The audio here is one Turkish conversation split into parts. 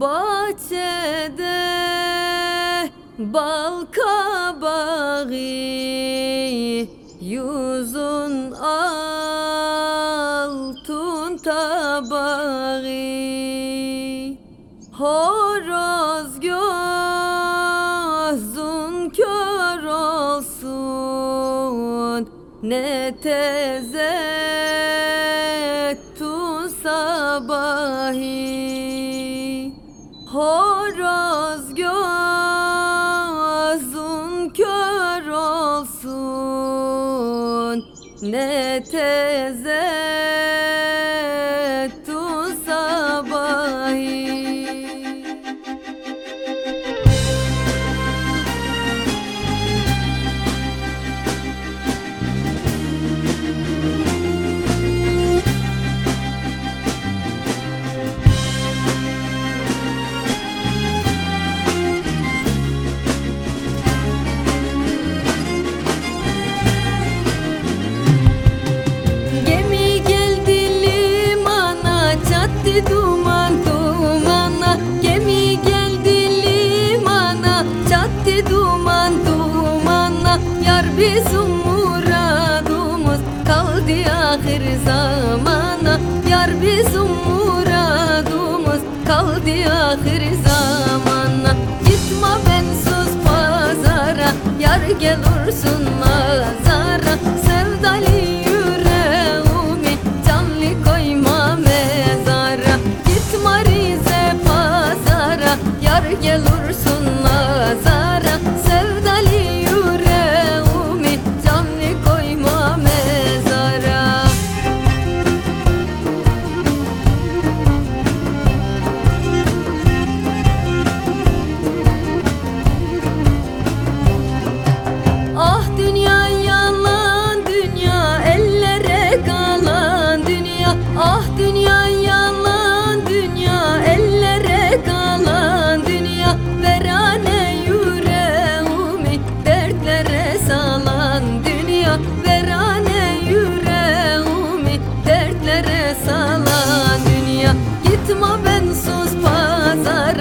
Bahçede bal kabağı Yüzün altın tabağı Horoz gözün kör olsun Ne tezettün sabahi Horoz gözün kör olsun. Ne tezettün duman dumana Gemi geldi limana. Çattı duman dumana Yar bizim muradımız kaldı ahir zamana. Yar bizim muradımız kaldı ahir zamana. Gitme bensiz pazara Yar gelursun nazara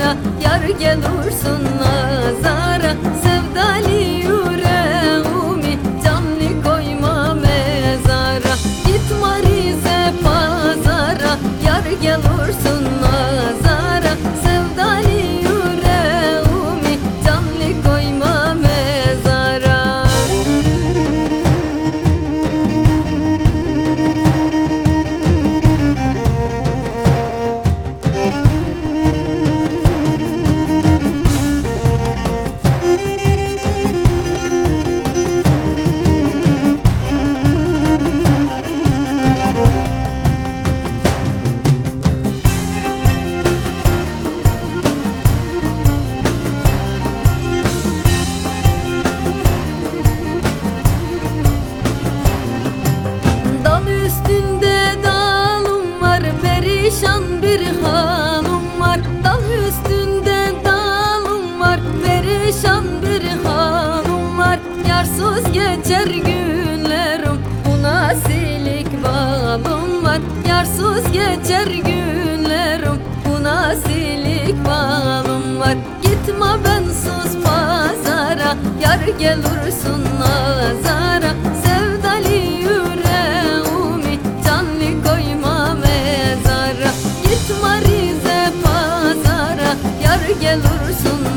pazara yar gelursun nazara. Sevdalı yüreğimi canlı koyma mezara. Gitme Rize pazara yar gelursun nazara geçer günlerim. Bu nasilik balım var. Yarsız geçer günlerim. Bu nasilik balım var. Gitme bensiz pazara. Yar gelursun nazara. Sevdalı yüreğimi canlı koyma mezara. Gitme Rize pazara. Yar gelursun